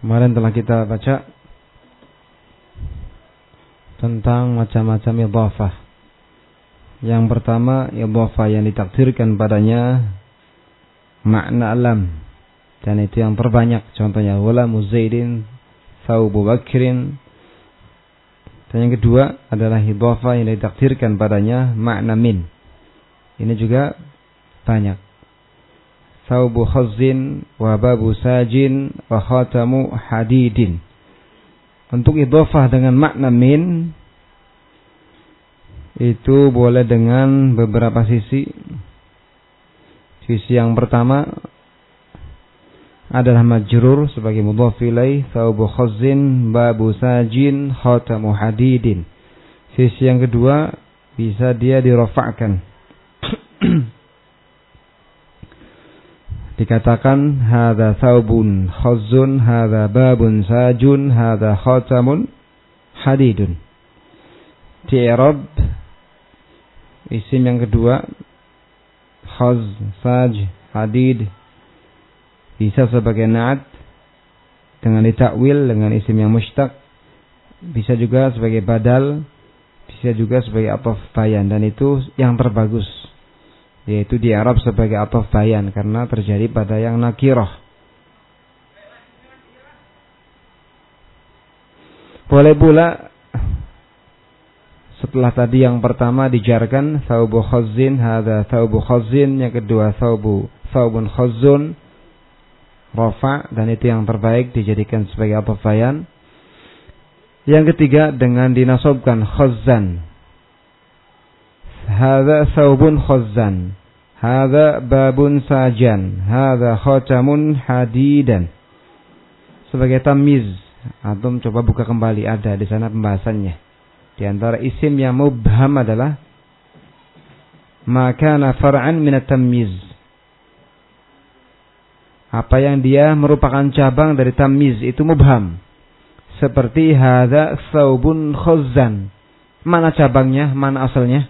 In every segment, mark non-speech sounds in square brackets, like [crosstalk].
Kemarin telah kita baca tentang macam-macam idhafah. Yang pertama idhafah yang ditakdirkan padanya makna alam. Dan itu yang terbanyak. Contohnya wala muzaidin thawbu bakrin. Dan yang kedua adalah idhafah yang ditakdirkan padanya makna min. Ini juga banyak thawbu khazzin wa babu sajin wa khatamu hadidin. Untuk idhofah dengan makna min itu boleh dengan beberapa sisi. Sisi yang pertama adalah majrur sebagai mudhaf ilaih thawbu khazzin babu sajin khatamu hadidin. Sisi yang kedua bisa dia dirofakkan [clears throat] dikatakan hadza thawbun khazzun hadza babun sajun hadza khatamun hadidun. Di i'rab isim yang kedua khaz saj hadid bisa sebagai na'at dengan ditakwil dengan isim yang mustaq bisa juga sebagai badal bisa juga sebagai ataf bayan. Dan itu yang terbagus yaitu di Arab sebagai atof bayan karena terjadi pada yang nakiroh. Boleh pula setelah tadi yang pertama dijarkan saubu khazin hadza saubu khazin yang kedua saubu saubun khazun rofa dan itu yang terbaik dijadikan sebagai atof bayan. Yang ketiga dengan dinasobkan khazan. Hadza saubun khazan. Hada babun sajan. Hada khotamun hadidan. Sebagai tamiz. Antum coba buka kembali. Ada di sana pembahasannya. Di antara isim yang mubham adalah. Makana far'an minat tamiz. Apa yang dia merupakan cabang dari tamiz. Itu mubham. Seperti hada saubun khuzan. Mana cabangnya? Mana asalnya?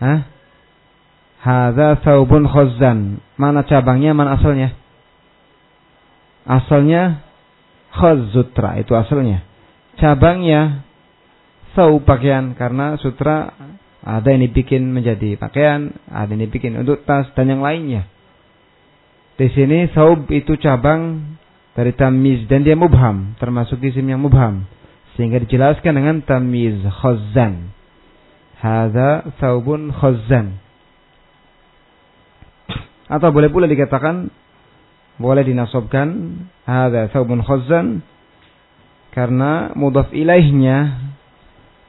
Hah? Hadza saubun khazzan. Mana cabangnya, mana asalnya? Asalnya khaz sutra itu asalnya. Cabangnya sau pakaian karena sutra ada yang dibikin menjadi pakaian, ada yang dibikin untuk tas dan yang lainnya. Di sini saub itu cabang dari tamiz dan dia mubham, termasuk isim yang mubham. Sehingga dijelaskan dengan tamiz khazzan. Hadza saubun khazzan Atau boleh pula dikatakan boleh dinasobkan ada thawbun khazzan karena mudhaf ilaihnya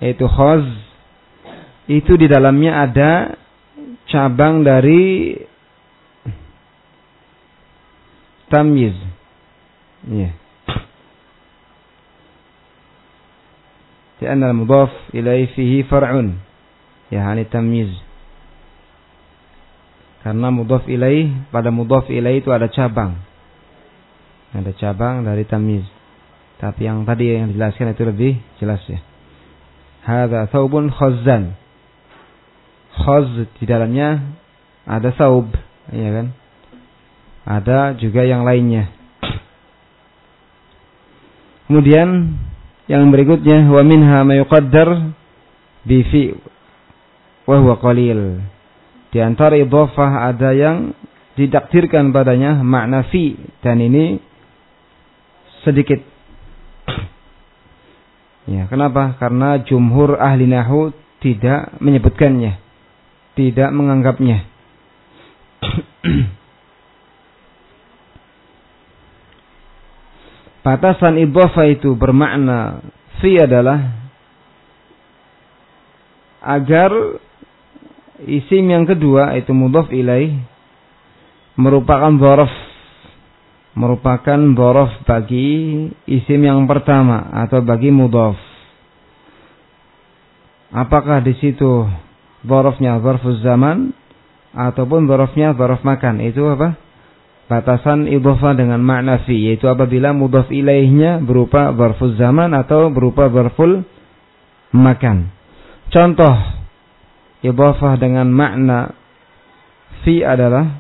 yaitu khaz itu di dalamnya ada cabang dari tamyiz. Ya. لأن المضاف إليه فيه فرع يعني تمييز karena mudhaf ilaih pada mudhaf ilaih itu ada cabang. Ada cabang dari tamiz. Tapi yang tadi yang dijelaskan itu lebih jelas ya. Hadza thawbun khazzan. Khaz di dalamnya ada saub, ya kan? Ada juga yang lainnya. Kemudian yang berikutnya wa minha ma yuqaddar bi fi wa huwa qalil. Di antara idhofah ada yang didaktirkan padanya makna fi dan ini sedikit. Ya, kenapa? Karena jumhur ahli nahu tidak menyebutkannya, tidak menganggapnya. [clears throat] Batasan idhofah itu bermakna fi adalah agar Isim yang kedua itu mudhaf ilaih merupakan dhorof merupakan dhorof bagi isim yang pertama atau bagi mudhaf. Apakah di situ dhorofnya dhorfuz zaman ataupun dhorofnya dhorof makan? Itu apa? Batasan idhofa dengan makna fi yaitu apabila mudhaf ilaihnya berupa dhorfuz zaman atau berupa dhorful makan. Contoh idhafah dengan makna fi adalah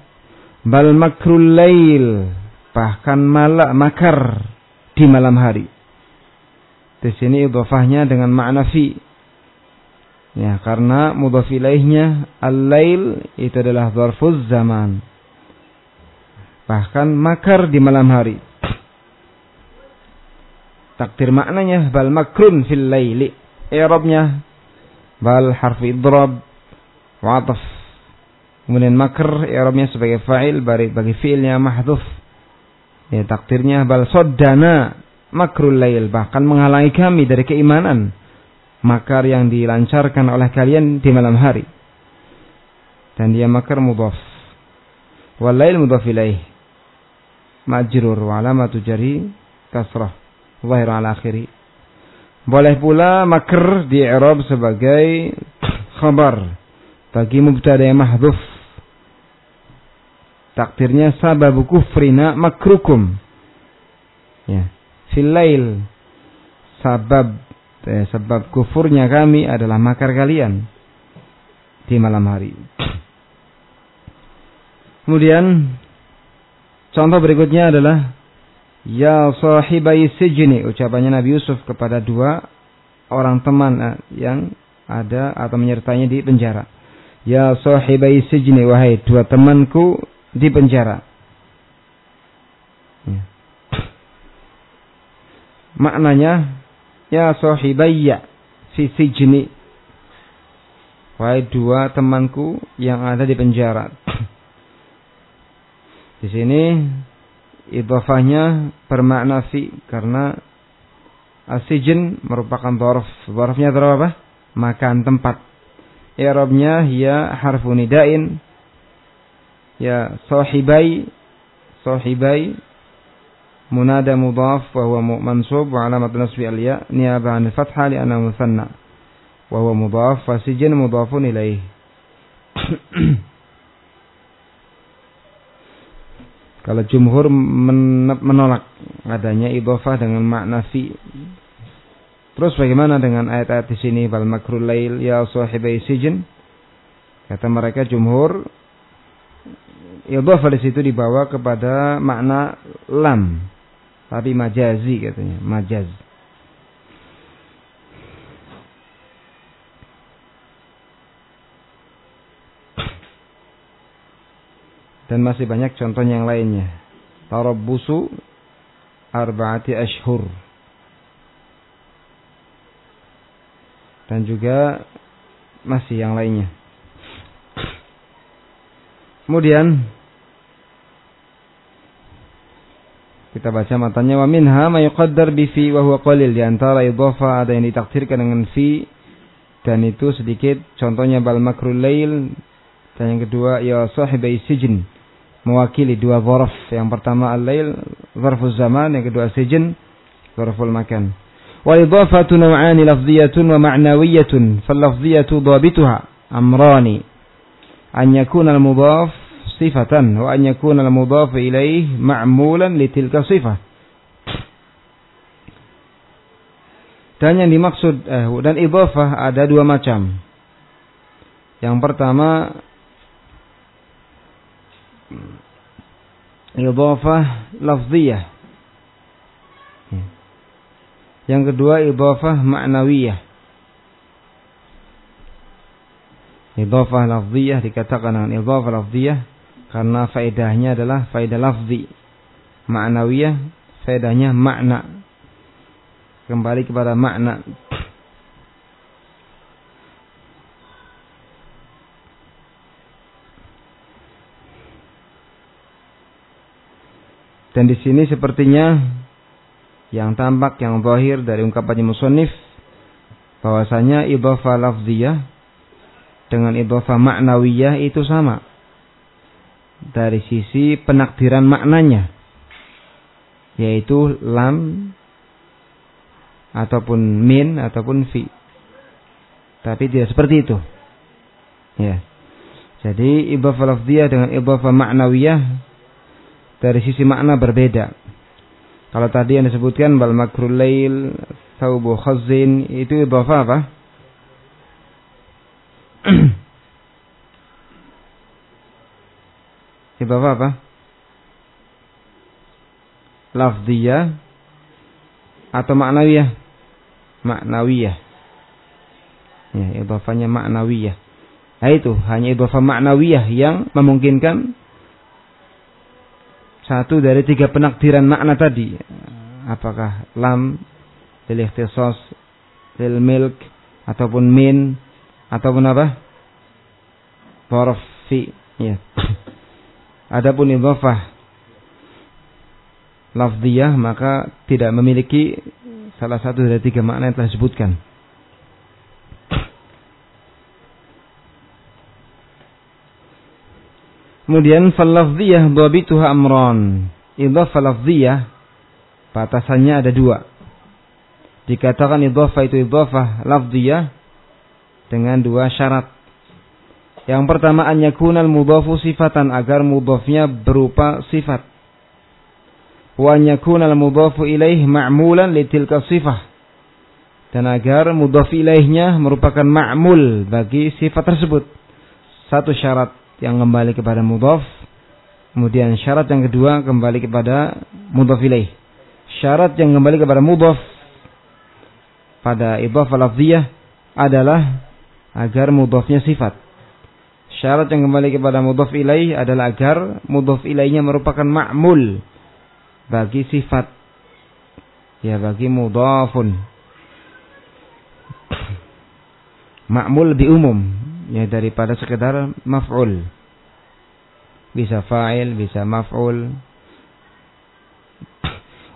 bal makrul lail bahkan malak makar di malam hari. Di sini idhofahnya dengan makna fi. Ya, karena mudhaf ilaihnya al-lail itu adalah zarfuz zaman. Bahkan makar di malam hari. Takdir maknanya bal makrun fil laili. I'rabnya bal harfi idrab wa ataf. Kemudian makr i'rabnya sebagai fa'il bagi bagi fi'ilnya mahdhuf. Ya takdirnya bal soddana makrul lail bahkan menghalangi kami dari keimanan makar yang dilancarkan oleh kalian di malam hari. Dan dia makar mudhaf. Walail mudhaf ilaih. Majrur wa alamatu jari kasrah. Zahir ala akhiri. Boleh pula makar di i'rab sebagai khabar bagi mubtada yang mahdhuf. Takdirnya sababu kufrina makrukum. Ya. Filail. Sabab eh, sebab kufurnya kami adalah makar kalian di malam hari. Kemudian contoh berikutnya adalah Ya sahibai sijni ucapannya Nabi Yusuf kepada dua orang teman eh, yang ada atau menyertainya di penjara. Ya sahibai sijni wahai dua temanku di penjara. Ya. Maknanya Ya sahibayya fi sijni. Wahai dua temanku yang ada di penjara. [clears throat] di sini idhafahnya bermakna fi karena asijin merupakan dhorf. Dhorfnya dhorf apa? Makan tempat. Ya i'rabnya ya harfu nidain. Ya sahibai sahibai. Munada mudhaf wa huwa mansub wa alamat nasbi al ya niyaba an fathah li anna musanna wa huwa mudhaf fa sijin mudhafun ilaih kalau jumhur menolak adanya idhofah dengan makna fi. Terus bagaimana dengan ayat-ayat di sini bal makrul lail ya sahibai sijin? Kata mereka jumhur idhofah di situ dibawa kepada makna lam tapi majazi katanya, majaz. Dan masih banyak contohnya yang lainnya. Tarabbusu arba'ati ashhur. Dan juga masih yang lainnya. Kemudian Kita baca matanya wa minha ma yuqaddar bi fi wa huwa qalil. Di antara idhafa ada yang ditakdirkan dengan fi dan itu sedikit. Contohnya bal makrul lail. Dan yang kedua ya sahibai sijin. Mewakili dua zarf. Yang pertama al-lail zarfuz zaman. Yang kedua sijin zarful makan ma'nawiyatun fal lafdhiyatu dhabituha amrani an yakuna al-mudhaf sifatan wa an yakuna al-mudhaf ilaih ma'mulan li tilka sifah. Dan yang dimaksud eh, dan idhafah ada dua macam. Yang pertama idhafah lafziyah. Yang kedua idhafah ma'nawiyah. Idhafah lafziyah dikatakan dengan idhafah lafziyah karena faedahnya adalah faedah lafzi. Ma'nawiyah faedahnya makna. Kembali kepada makna. Dan di sini sepertinya yang tampak yang zahir dari ungkapannya musonif bahwasanya idhofah lafziyah dengan idhofah maknawiyah itu sama. Dari sisi penakdiran maknanya yaitu lam ataupun min ataupun fi. Tapi tidak seperti itu. Ya. Jadi idhafah lafziyah dengan idhafah maknawiyah dari sisi makna berbeda kalau tadi yang disebutkan bal makrul lail thawbu khazin itu idhafah apa [clears throat] Idhafah apa? Lafdiyah atau maknawiyah? Maknawiyah. Ya, idhafahnya maknawiyah. Nah itu, hanya idhafah maknawiyah yang memungkinkan satu dari tiga penakdiran makna tadi. Apakah lam, lil ikhtisas, lil milk, ataupun min, ataupun apa? Huruf fi. Ya. [coughs] Adapun idhafah lafdiyah maka tidak memiliki salah satu dari tiga makna yang telah disebutkan. Kemudian falafdiyah dhabituha amran. Idhafah lafdiyah batasannya ada dua. Dikatakan idhafah itu idhafah lafdiyah dengan dua syarat. Yang pertama an yakunal mudhafu sifatan agar mudhafnya berupa sifat. Wa an yakunal mudhafu ilaih ma'mulan litilka sifah. Dan agar mudhaf ilaihnya merupakan ma'mul bagi sifat tersebut. Satu syarat yang kembali kepada mudhaf. Kemudian syarat yang kedua kembali kepada mudhaf ilaih. Syarat yang kembali kepada mudhaf pada idhafah lafziyah adalah agar mudhafnya sifat. Syarat yang kembali kepada mudhaf ilaih adalah agar mudhaf ilaihnya merupakan ma'mul bagi sifat. Ya bagi mudhafun. [coughs] Ma'mul lebih umum ya daripada sekedar maf'ul. Bisa fa'il, bisa maf'ul.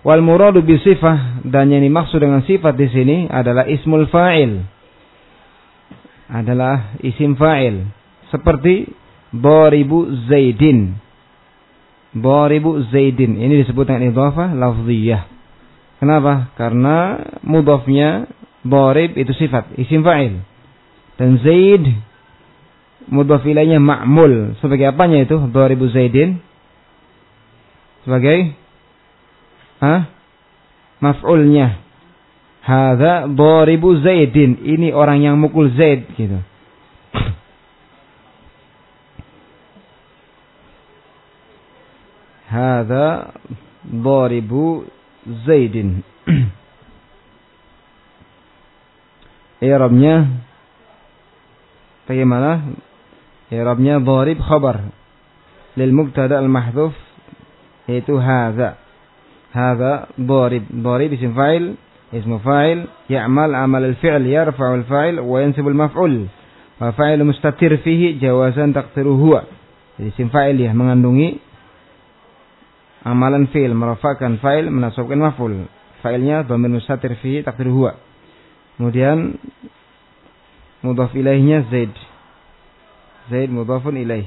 Wal muradu bi sifah dan yang dimaksud dengan sifat di sini adalah ismul fa'il. Adalah isim fa'il. Seperti Boribu Zaidin. Boribu Zaidin. Ini disebut dengan idhafah lafziyah. Kenapa? Karena mudhafnya Borib itu sifat, isim fa'il. Dan Zaid mudhaf ilaihnya ma'mul. Sebagai apanya itu? 2000 Zaidin. Sebagai ha? Maf'ulnya. Hadza daribu Zaidin. Ini orang yang mukul Zaid gitu. Hadza daribu Zaidin. [clears throat] I'rabnya bagaimana? I'rabnya dharib khabar lil mubtada al mahdhuf yaitu hadza. Hadza dharib. Dharib isim fa'il, ismu fa'il, ya'mal amal al fi'l, yarfa'u al fa'il wa yansibu al maf'ul. Wa fa'il mustatir fihi jawazan taqdiru huwa. Jadi isim fa'il ya mengandungi amalan fi'il, merafakan fa'il, menasabkan maf'ul. Fa'ilnya mustatir fihi huwa. Kemudian mudhaf ilaihnya Zaid. Zaid mudhafun ilaih.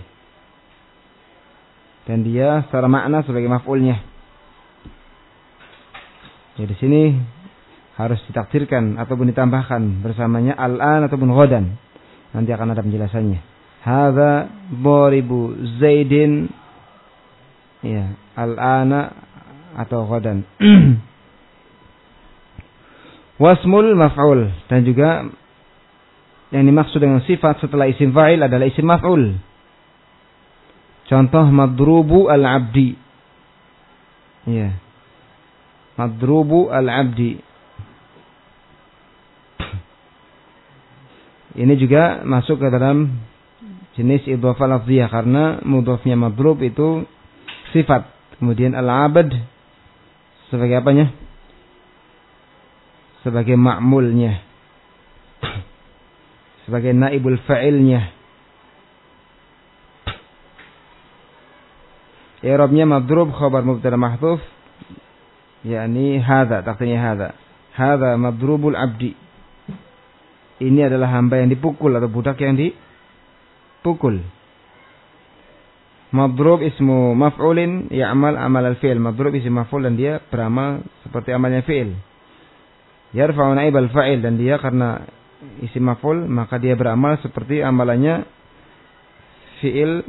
Dan dia secara makna sebagai maf'ulnya. Jadi di sini harus ditakdirkan ataupun ditambahkan bersamanya al-an ataupun ghadan. Nanti akan ada penjelasannya. Hadza boribu Zaidin ya al-ana atau ghadan. [clears throat] Wasmul maf'ul dan juga yang dimaksud dengan sifat setelah isim fa'il adalah isim maf'ul. Contoh madrubu al-abdi. Ya. Madrubu al-abdi. Ini juga masuk ke dalam jenis idhofah lafziyah karena mudhofnya madrub itu sifat. Kemudian al-abad sebagai apanya? Sebagai ma'mulnya sebagai naibul fa'ilnya. I'rabnya madrub khabar mubtada mahdhuf yakni hadza takdirnya hadza. Hadza madrubul abdi. Ini adalah hamba yang dipukul atau budak yang dipukul. Madrub ismu maf'ulin ya'mal amal al-fi'l. Madrub ismu maf'ul dan dia beramal seperti amalnya fi'il. Yarfa'u naib al-fa'il dan dia karena isim maf'ul maka dia beramal seperti amalannya fi'il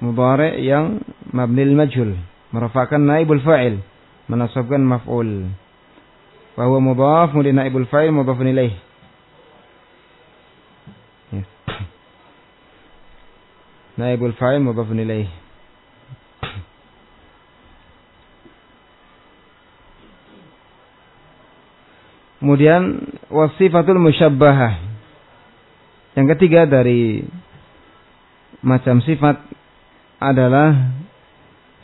mudhari yang mabnil majhul merafakan naibul fa'il menasabkan maf'ul. Wa huwa mudhaf naibul fa'il mudhafun ilaih. Ya. [coughs] naibul fa'il mudhafun ilaih. Kemudian wasifatul musyabbahah. Yang ketiga dari macam sifat adalah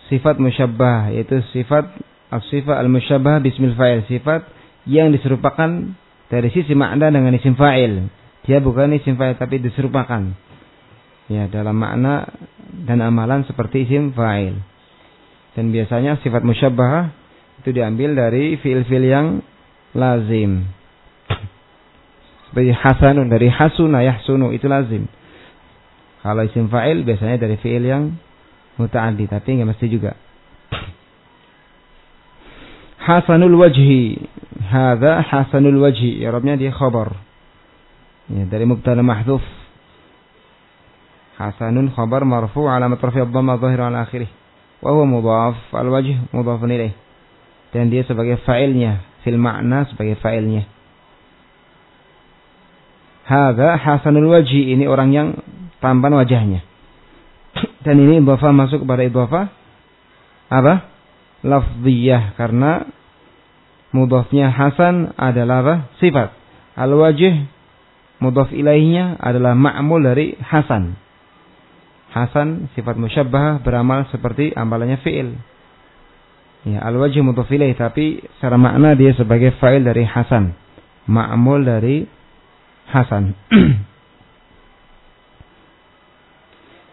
sifat musyabbah yaitu sifat as-sifat al-musyabbah bismil fa'il sifat yang diserupakan dari sisi makna dengan isim fa'il. Dia bukan isim fa'il tapi diserupakan. Ya, dalam makna dan amalan seperti isim fa'il. Dan biasanya sifat musyabbah itu diambil dari fiil-fiil yang lazim. Seperti hasanun dari hasuna yahsunu itu lazim. Kalau isim fa'il biasanya dari fi'il yang muta'addi tapi nggak mesti juga. Hasanul wajhi. Hadza hasanul wajhi. I'rabnya dia khabar. Ya, dari mubtada mahdhuf. Hasanun khabar marfu alamat rafi' dhamma dhahir ala akhirih. Wa huwa mudhaf al wajh mudhafun ilaih. Dan dia sebagai fa'ilnya fil makna sebagai fa'ilnya. Hadza hasanul wajhi ini orang yang tampan wajahnya. Dan ini idhafah masuk kepada idhafah apa? Lafziyah karena mudhafnya hasan adalah apa? Sifat. Al-wajh mudhaf ilaihnya adalah ma'mul dari hasan. Hasan sifat musyabbah beramal seperti amalannya fi'il. Ya, al-wajh mudhaf ilaih tapi secara makna dia sebagai fa'il dari Hasan. Ma'mul dari Hasan. [clears throat]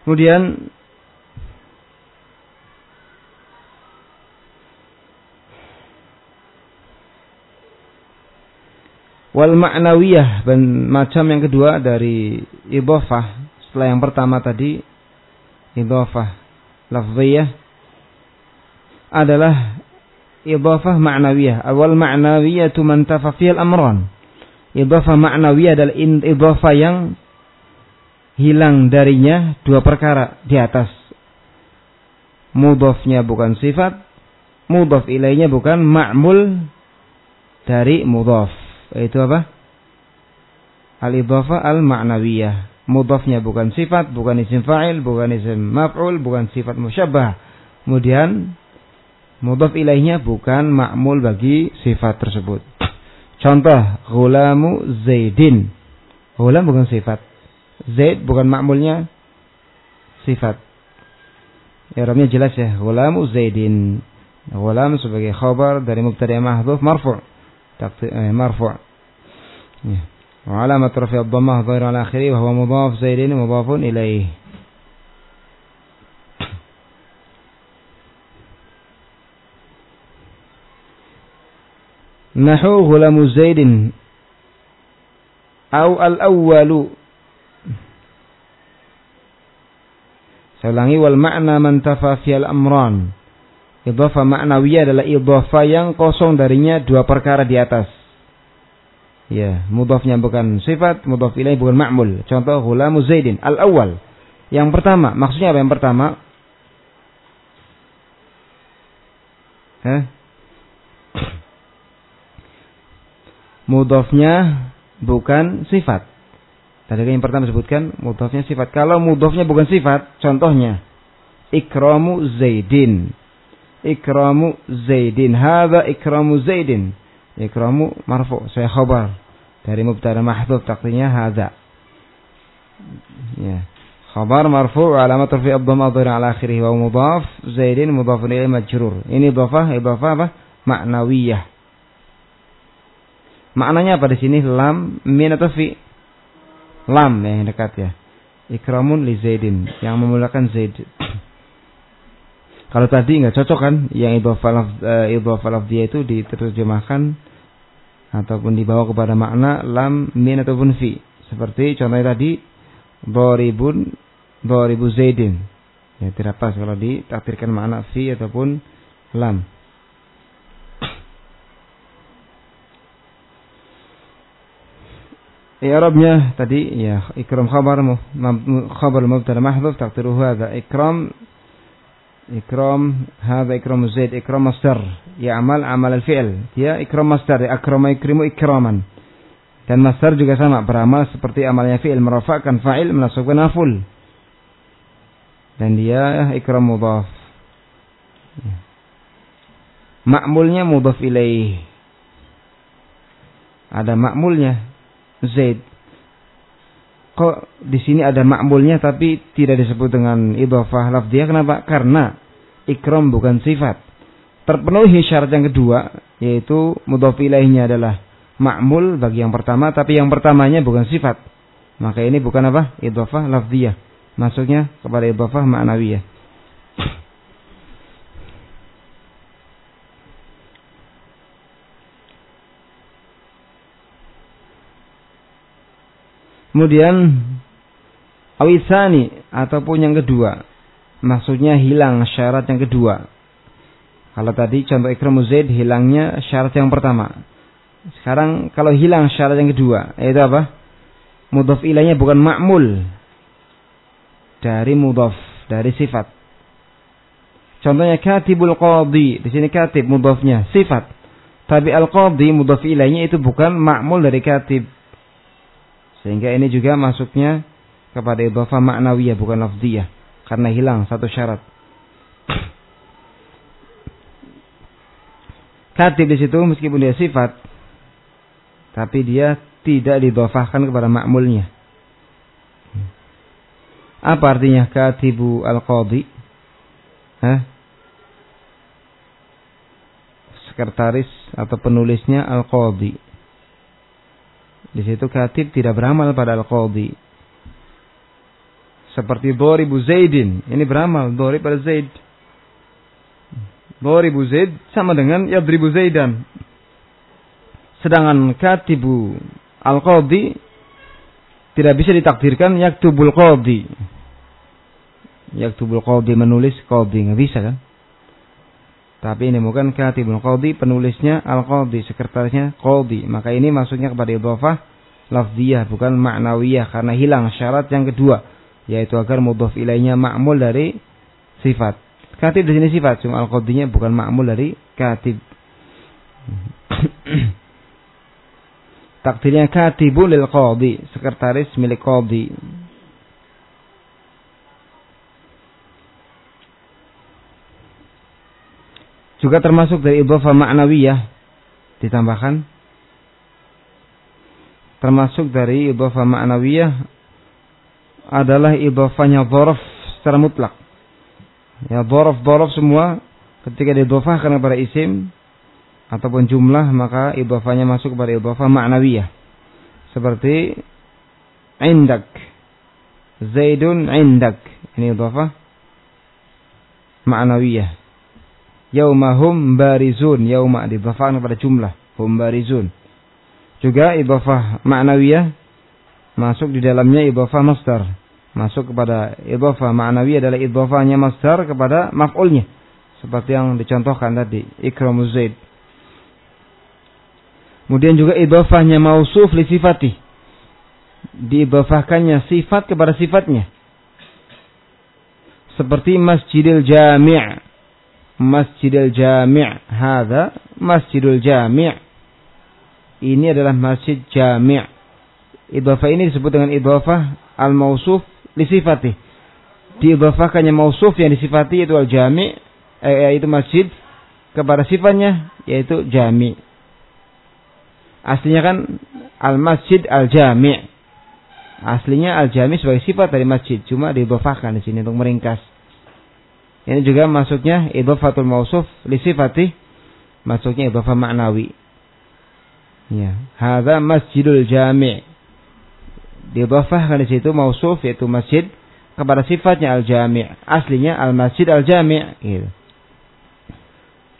Kemudian wal ma'nawiyah dan macam yang kedua dari idhofah setelah yang pertama tadi idhofah lafziyah adalah idhafah ma'nawiyah. Awal ma'nawiyah itu mantafa fiyal amran. Idhafah ma'nawiyah adalah idhafah yang hilang darinya dua perkara di atas. Mudhafnya bukan sifat, mudhaf ilainya bukan ma'mul dari mudhaf. Itu apa? Al-idhafah al-ma'nawiyah. Mudhafnya bukan sifat, bukan isim fa'il, bukan isim maf'ul, bukan sifat musyabbah. Kemudian Mudhaf ilaihnya bukan ma'mul bagi sifat tersebut. Contoh, gulamu Zaidin. Gulam bukan sifat. Zaid bukan ma'mulnya sifat. I'rabnya jelas ya, gulamu Zaidin. Gulam sebagai khabar dari mubtada mahdhuf marfu'. Eh, marfu'. Ya. Wa alamat rafi' ad-dhammah dhahir ala akhirih wa huwa mudhaf Zaidin Nahu ghulamu Zaidin au al-awwalu Saya wal makna man tafafi al-amran. Idhafa ma'nawiyah adalah idhafa yang kosong darinya dua perkara di atas. Ya, mudhafnya bukan sifat, mudhaf ilaih bukan ma'mul. Contoh ghulamu Zaidin al-awwal. Yang pertama, maksudnya apa yang pertama? Hah? Mudofnya bukan sifat. Tadi yang pertama sebutkan mudofnya sifat. Kalau mudofnya bukan sifat, contohnya ikramu Zaidin. Ikramu Zaidin. Hada ikramu Zaidin. Ikramu marfu. Saya khabar. Dari mubtada mahdhuf takdirnya hada. Ya. Khabar marfu alamat rafi ad-dhamma ala akhirih wa mudhaf Zaidin mudhafun ilaihi majrur. Ini idhafah idhafah apa? Ma'nawiyah. Maknanya apa di sini? Lam, min atau fi? Lam ya, yang dekat ya. Ikramun li Zaidin. Yang memulakan Zaid. [clears throat] Kalau tadi nggak cocok kan? Yang idhofah uh, dia itu diterjemahkan ataupun dibawa kepada makna lam, min ataupun fi. Seperti contohnya tadi Doribun Doribu Zaidin. Ya tidak pas kalau ditakdirkan makna fi ataupun lam. I'rabnya tadi ya ikram khabar khabar mubtada mahdhuf taqdiruhu hadha ikram ikram hadha ikram zaid ikram masdar. Ya'mal amal al-fi'l. Dia ikram masdar akrama ikrimu ikraman. Dan masdar juga sama beramal seperti amalnya fi'il merafa'kan fa'il menasabkan naful dan dia ikram mudhaf. Ma'mulnya mudhaf ilaih. Ada makmulnya Zaid. Kok di sini ada makmulnya tapi tidak disebut dengan idhofah lafdiyah kenapa? Karena ikram bukan sifat. Terpenuhi syarat yang kedua yaitu mudhof ilaihnya adalah makmul bagi yang pertama tapi yang pertamanya bukan sifat. Maka ini bukan apa? Idhofah lafdiyah. Masuknya kepada idhofah ma'nawiyah. Kemudian awisani ataupun yang kedua. Maksudnya hilang syarat yang kedua. Kalau tadi contoh ikramu zaid hilangnya syarat yang pertama. Sekarang kalau hilang syarat yang kedua, yaitu apa? Mudhaf ilahnya bukan ma'mul dari mudhaf, dari sifat. Contohnya katibul qadi, di sini katib mudhafnya sifat. Tapi al-qadi mudhaf ilahnya itu bukan ma'mul dari katib. Sehingga ini juga masuknya kepada idhofah maknawiyah bukan lafziyah karena hilang satu syarat. Katib di situ meskipun dia sifat tapi dia tidak didhofahkan kepada makmulnya. Apa artinya katibu al-qadi? Hah? Sekretaris atau penulisnya al-qadi. Di situ katib tidak beramal pada al-qadhi. Seperti Doribu Zaidin. Ini beramal. Dori pada Zaid. Doribu Zaid sama dengan Yadribu Zaidan. Sedangkan katibu al-qadhi tidak bisa ditakdirkan yaktubul qadhi. Yaktubul qadhi menulis qadhi. Nggak bisa kan? Tapi ini bukan katibul qadhi, penulisnya al-qadhi, sekretarisnya qadhi. Maka ini maksudnya kepada idhofah lafziyah bukan maknawiyah karena hilang syarat yang kedua yaitu agar mudhof ilainya ma'mul dari sifat. Katib di sini sifat, cuma al-qadhinya bukan ma'mul dari katib. [coughs] Takdirnya katibul lil sekretaris milik qadhi. Juga termasuk dari idhofah ma'nawiyah ditambahkan termasuk dari idhofah ma'nawiyah adalah idhofahnya dhorof secara mutlak. Ya dhorof-dhorof semua ketika didhofahkan kepada isim ataupun jumlah maka idhofahnya masuk kepada idhofah ma'nawiyah. Seperti indak. Zaidun indak. Ini idhofah ma'nawiyah. Yaumahum barizun. Yauma didhafahkan kepada jumlah. Hum barizun. Juga idhafah ma'nawiyah masuk di dalamnya idhafah masdar. Masuk kepada idhafah ma'nawiyah adalah idhafahnya masdar kepada maf'ulnya. Seperti yang dicontohkan tadi. Ikramu Zaid. Kemudian juga idhafahnya mausuf li sifati. Diidhafahkannya sifat kepada sifatnya. Seperti Masjidil Jami' Masjidil Jami' hadza Masjidul Jami' ini adalah masjid jami' idhofah ini disebut dengan idhofah al-mausuf li sifati diidhofahkannya mausuf yang disifati itu al-jami' eh, yaitu masjid kepada sifatnya yaitu jami' aslinya kan al-masjid al-jami' aslinya al-jami' sebagai sifat dari masjid cuma diidhofahkan di sini untuk meringkas ini juga masuknya idhafatul mausuf li sifati masuknya idhafah maknawi. Ya, hadza masjidul jami'. Didhafahkan di situ mausuf yaitu masjid kepada sifatnya al-jami'. Aslinya al-masjid al-jami' gitu.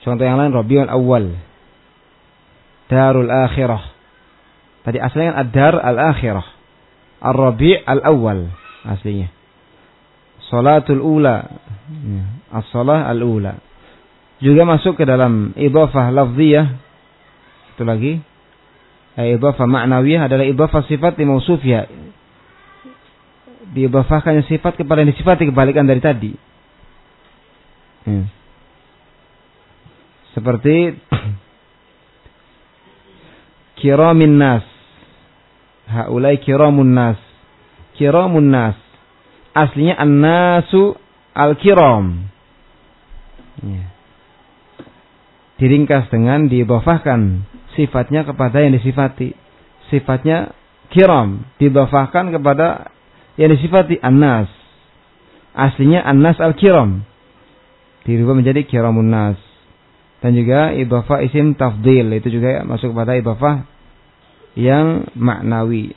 Contoh yang lain Rabiul Awal. Darul Akhirah. Tadi aslinya ad-dar al-akhirah. Ar-Rabi' al-awwal aslinya. Salatul ula. Ya, as-salah al-ula. Juga masuk ke dalam idhafah lafziyah. Itu lagi. Idhafah ma'nawiyah adalah idhafah sifat di mausufiyah. Diidhafahkannya sifat kepada yang disifati kebalikan dari tadi. Ya. Seperti [clears throat] kiramin nas. Haulai kiramun nas. Kiramun nas aslinya an-nasu al-kiram. Ya. Diringkas dengan dibafahkan sifatnya kepada yang disifati. Sifatnya kiram dibafahkan kepada yang disifati anas. Aslinya anas al-kiram. Dirubah menjadi kiramun nas. Dan juga idhafah isim tafdil itu juga masuk kepada idhafah yang maknawi.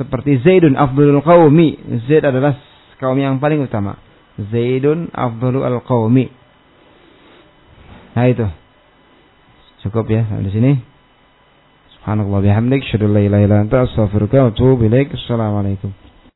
Seperti Zaidun afdalul qaumi. Zaid adalah kaum yang paling utama. Zaidun afdalul al-qaumi. Nah itu. Cukup ya di sini. Subhanallah bihamdik, la ilaha illa. Assalamualaikum.